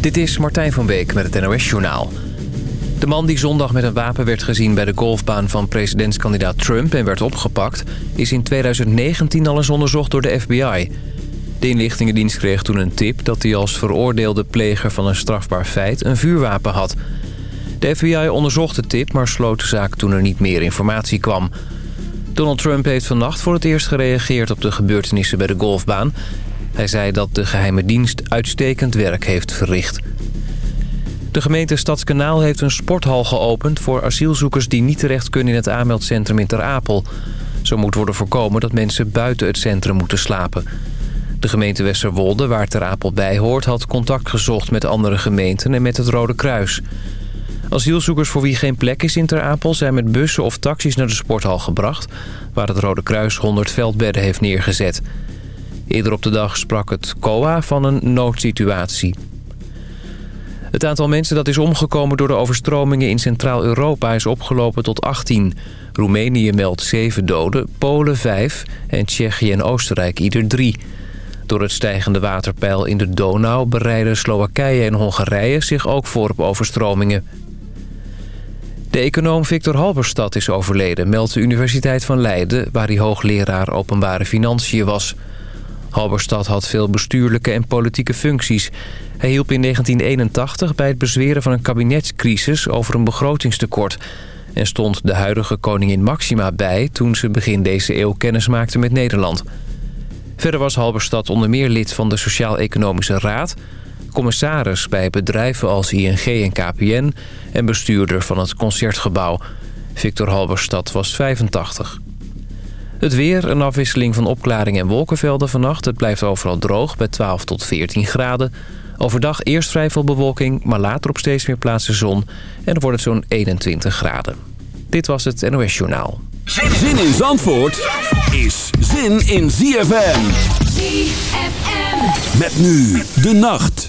Dit is Martijn van Beek met het NOS-journaal. De man die zondag met een wapen werd gezien bij de golfbaan van presidentskandidaat Trump en werd opgepakt... is in 2019 al eens onderzocht door de FBI. De inlichtingendienst kreeg toen een tip dat hij als veroordeelde pleger van een strafbaar feit een vuurwapen had. De FBI onderzocht de tip, maar sloot de zaak toen er niet meer informatie kwam. Donald Trump heeft vannacht voor het eerst gereageerd op de gebeurtenissen bij de golfbaan... Hij zei dat de geheime dienst uitstekend werk heeft verricht. De gemeente Stadskanaal heeft een sporthal geopend... voor asielzoekers die niet terecht kunnen in het aanmeldcentrum in Ter Apel. Zo moet worden voorkomen dat mensen buiten het centrum moeten slapen. De gemeente Westerwolde, waar Ter Apel bij hoort... had contact gezocht met andere gemeenten en met het Rode Kruis. Asielzoekers voor wie geen plek is in Ter Apel... zijn met bussen of taxis naar de sporthal gebracht... waar het Rode Kruis 100 veldbedden heeft neergezet... Eerder op de dag sprak het COA van een noodsituatie. Het aantal mensen dat is omgekomen door de overstromingen in Centraal-Europa is opgelopen tot 18. Roemenië meldt 7 doden, Polen 5 en Tsjechië en Oostenrijk ieder 3. Door het stijgende waterpeil in de Donau bereiden Slowakije en Hongarije zich ook voor op overstromingen. De econoom Victor Halberstad is overleden, meldt de Universiteit van Leiden... waar hij hoogleraar openbare financiën was... Halberstad had veel bestuurlijke en politieke functies. Hij hielp in 1981 bij het bezweren van een kabinetscrisis over een begrotingstekort... en stond de huidige koningin Maxima bij toen ze begin deze eeuw kennis maakte met Nederland. Verder was Halberstad onder meer lid van de Sociaal-Economische Raad... commissaris bij bedrijven als ING en KPN... en bestuurder van het Concertgebouw. Victor Halberstad was 85. Het weer, een afwisseling van opklaringen en wolkenvelden vannacht. Het blijft overal droog bij 12 tot 14 graden. Overdag eerst vrij veel bewolking, maar later op steeds meer plaatsen zon. En dan wordt het zo'n 21 graden. Dit was het NOS Journaal. Zin in Zandvoort is zin in ZFM. ZFM. Met nu de nacht.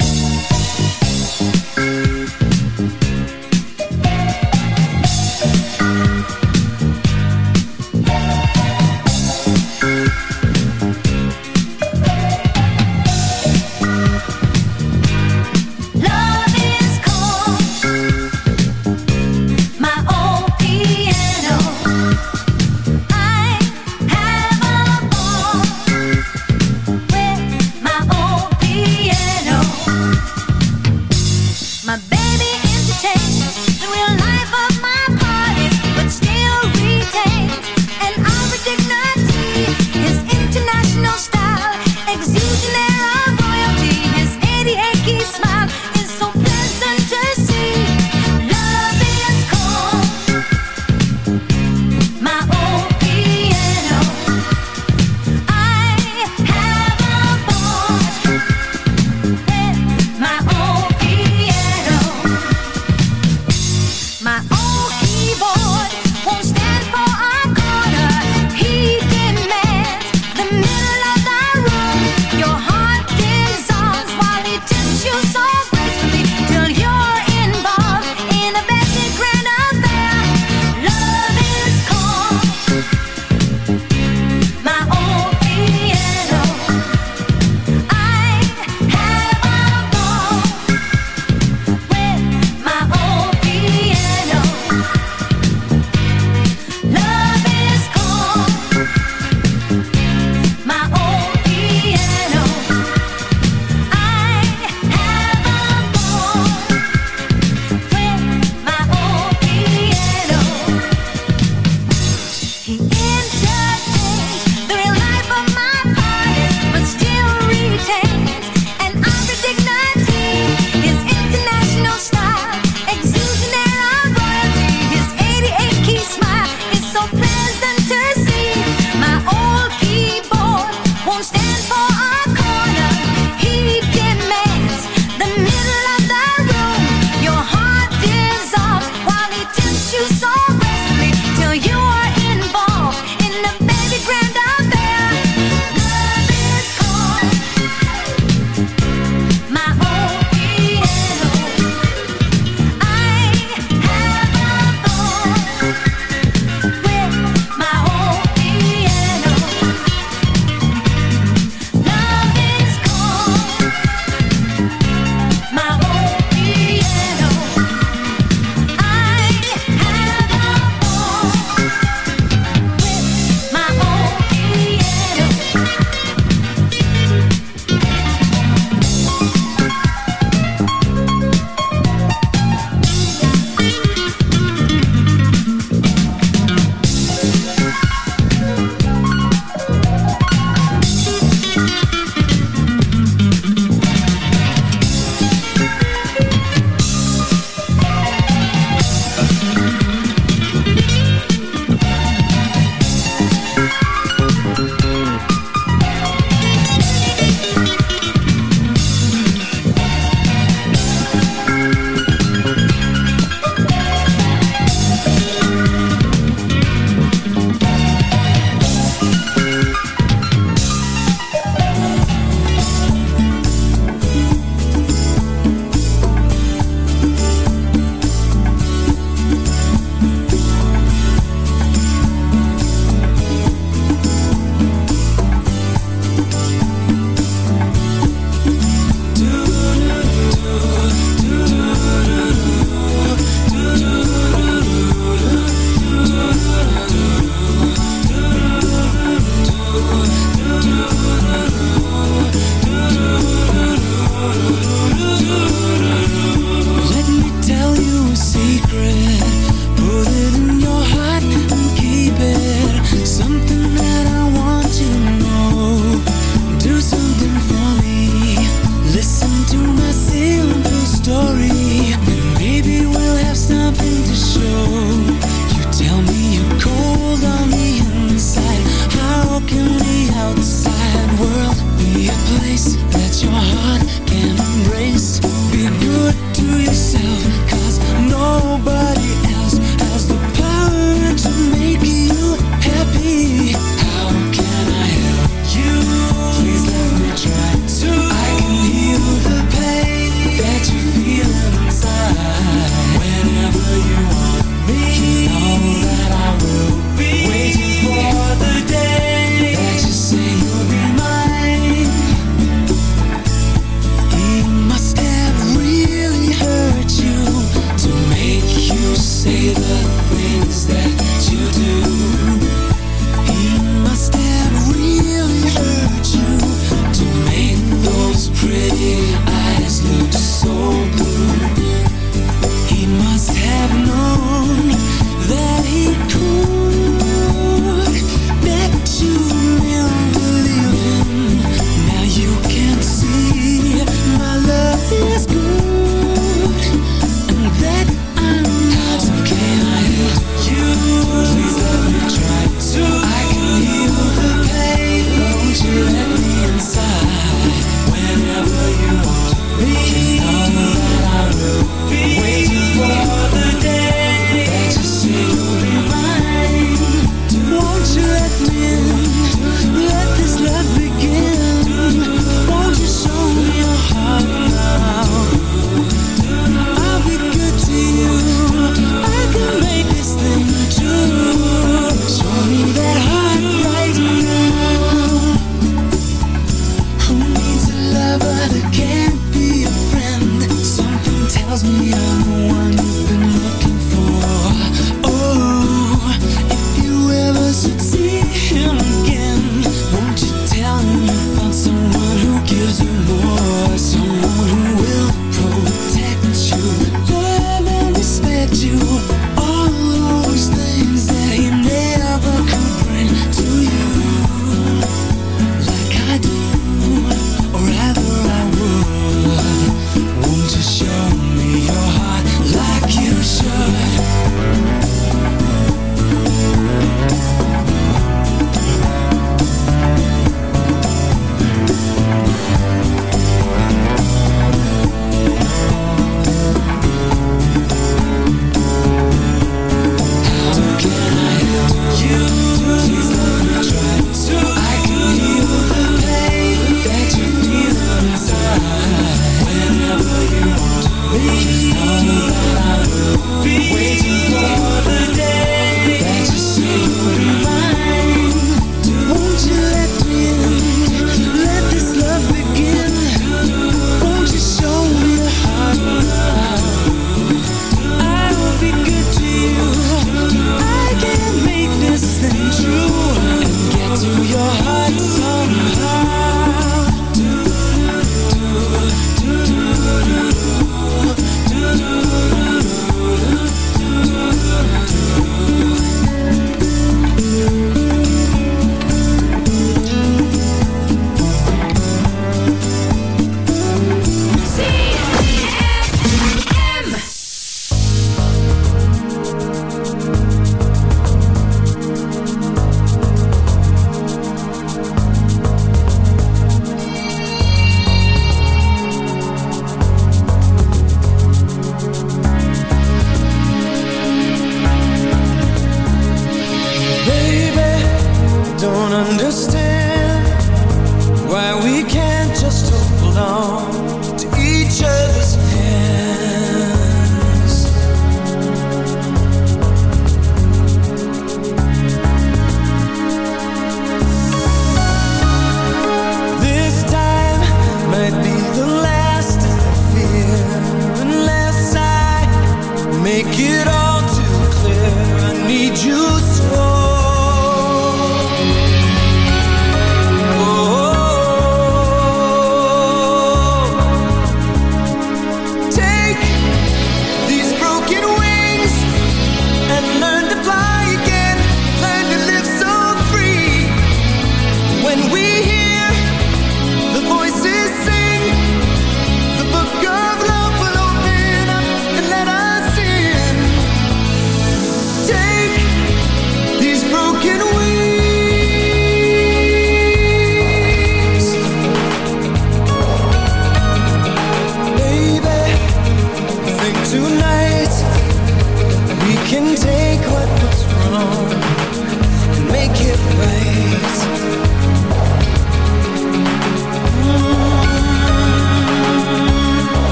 Will open up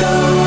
go.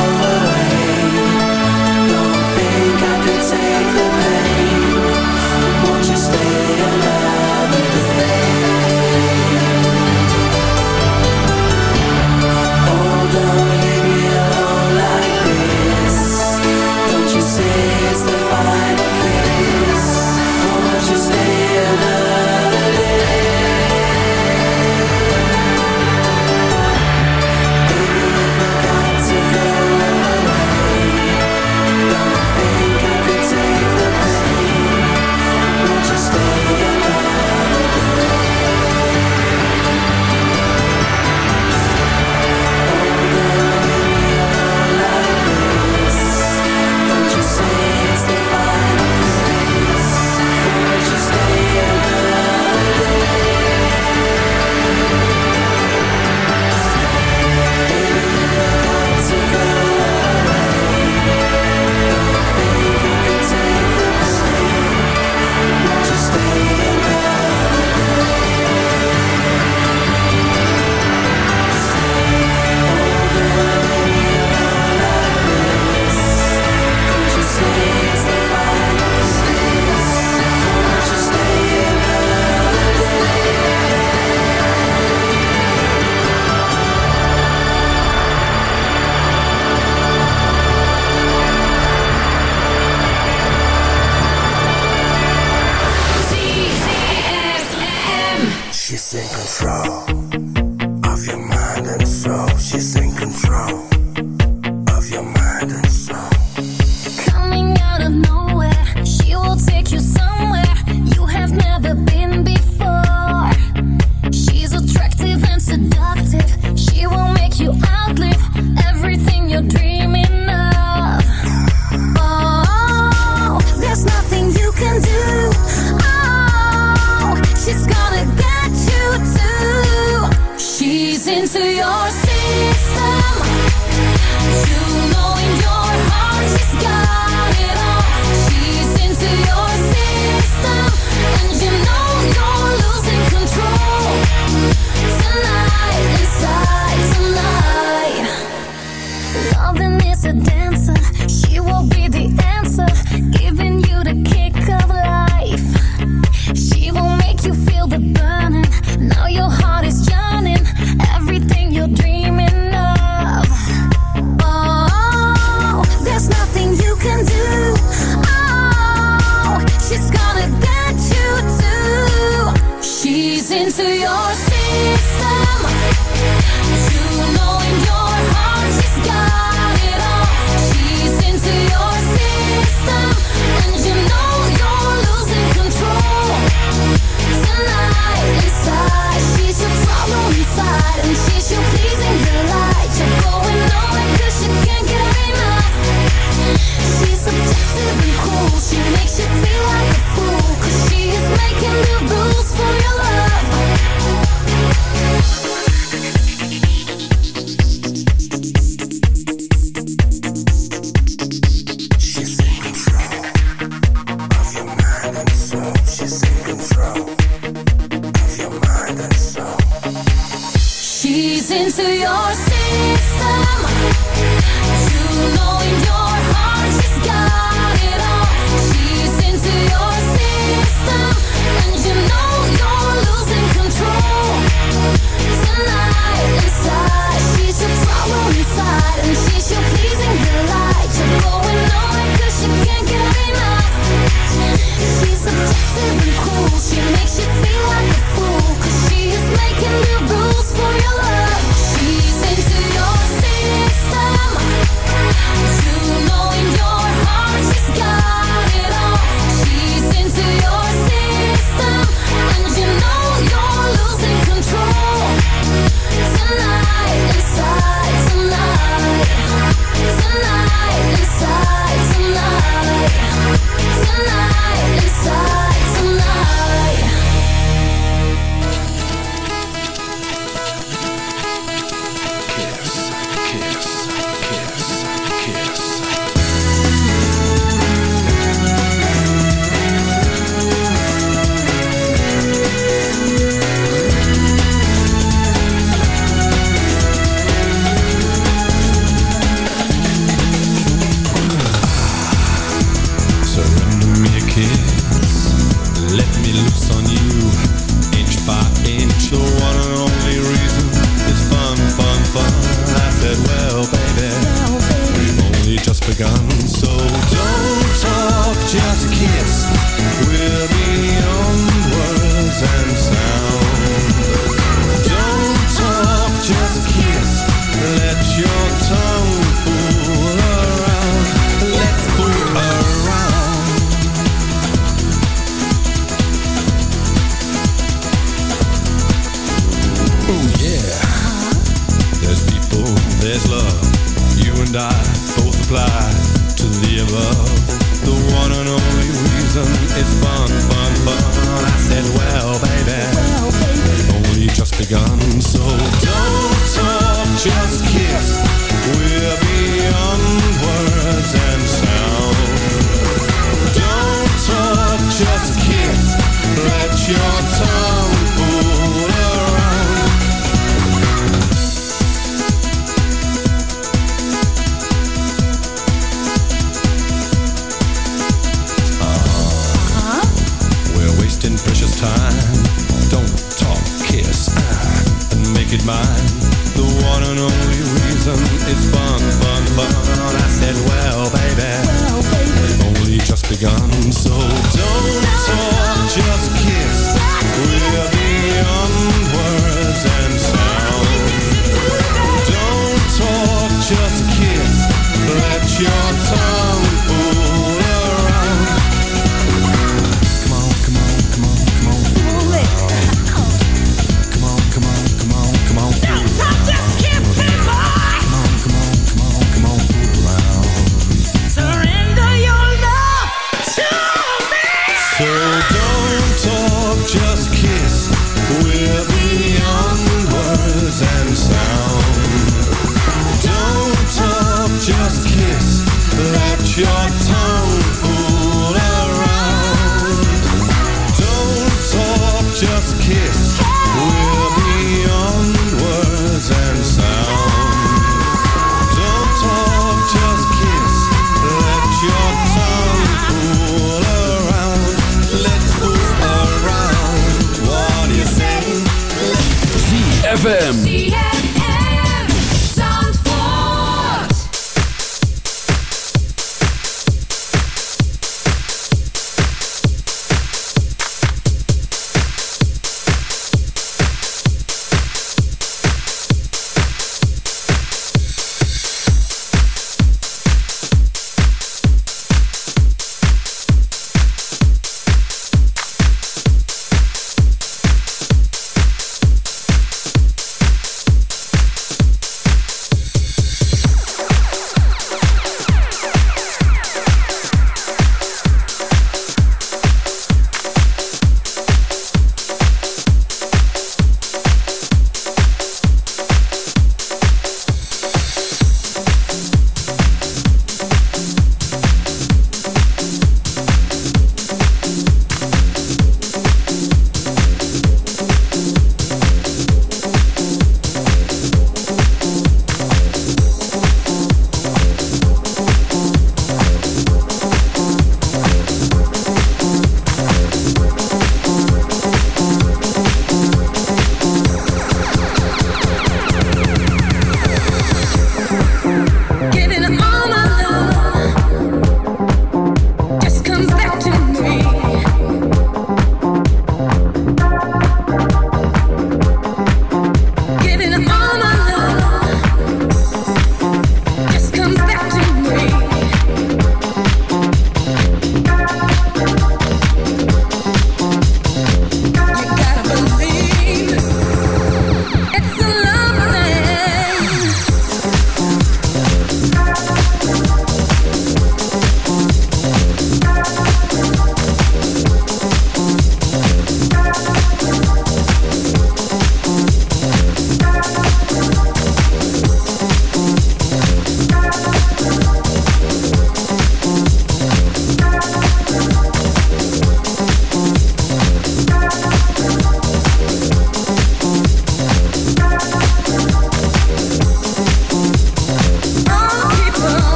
ZFM.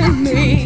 to me.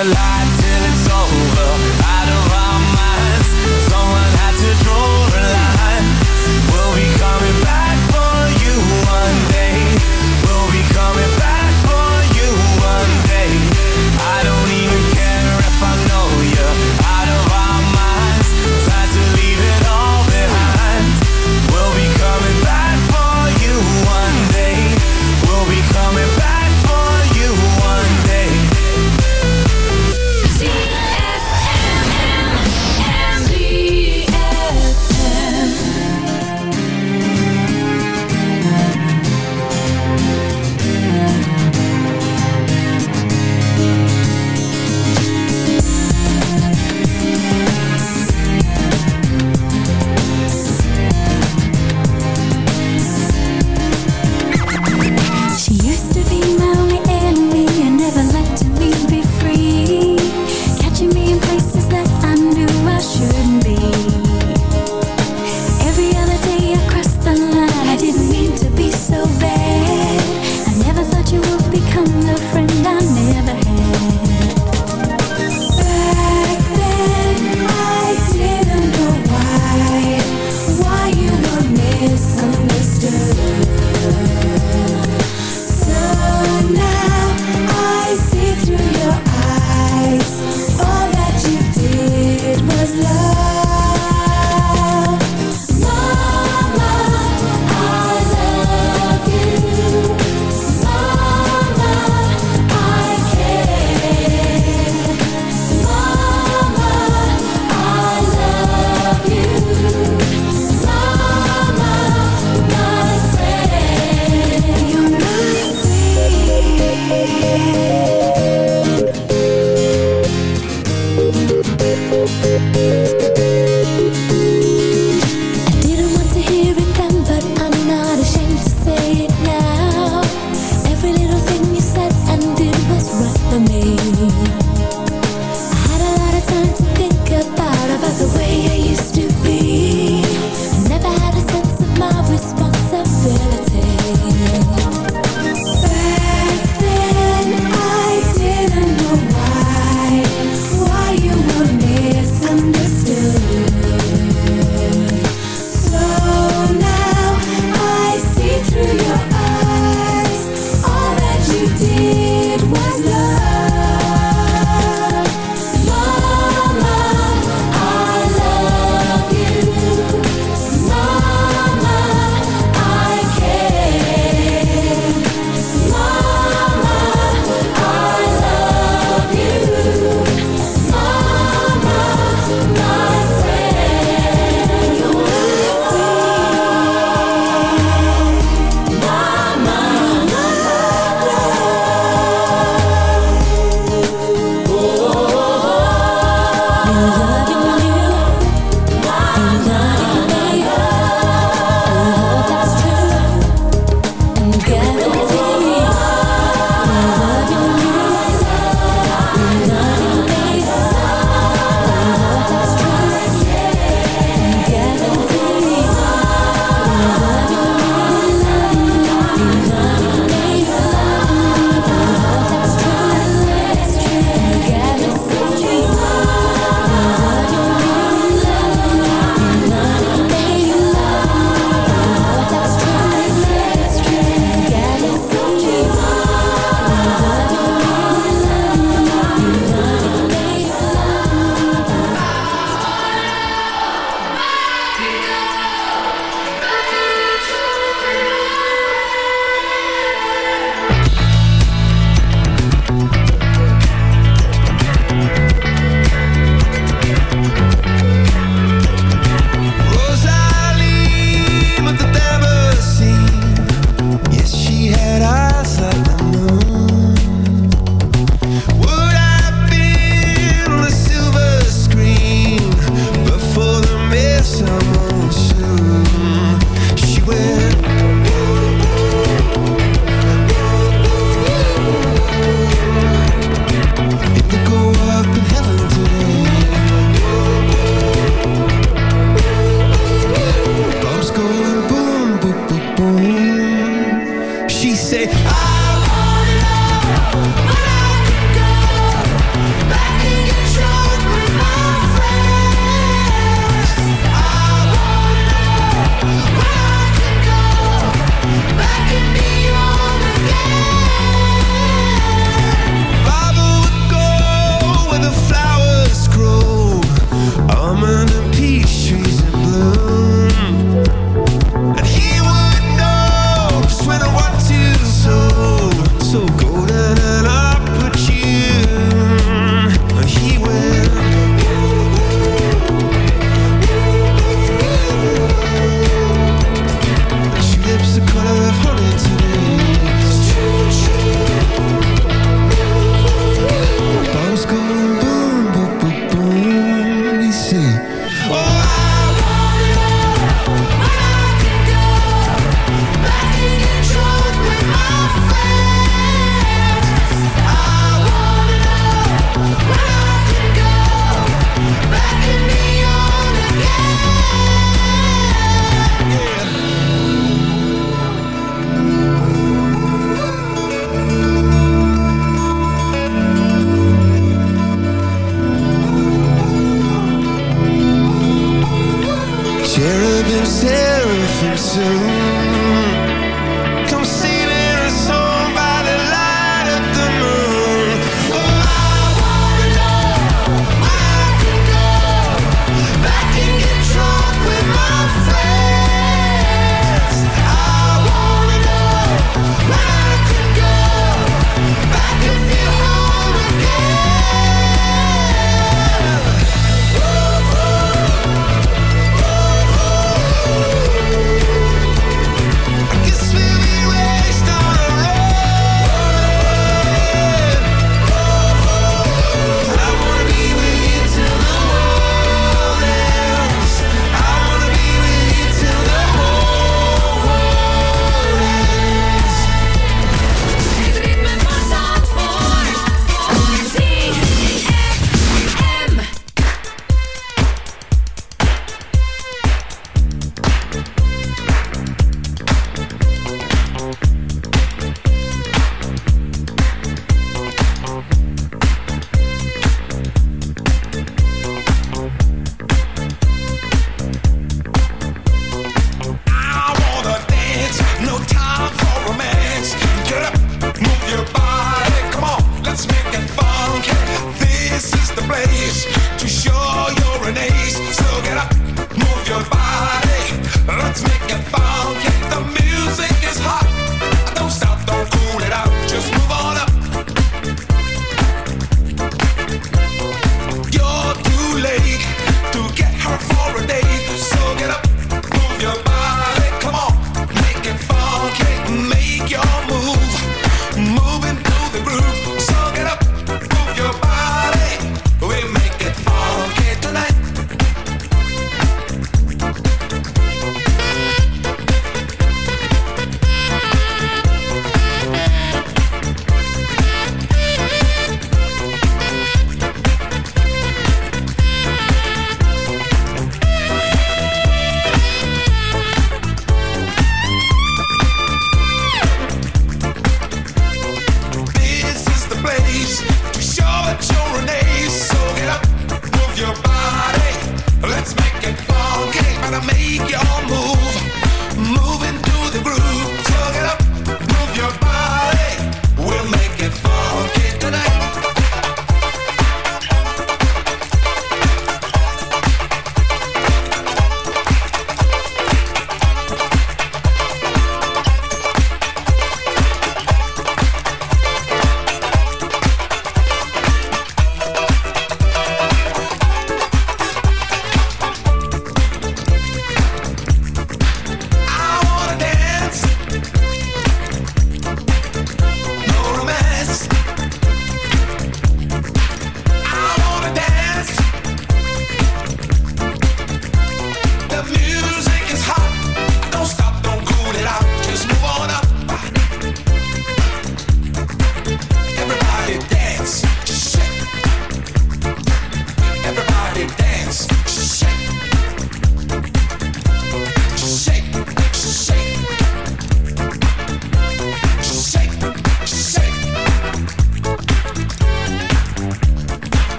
Standing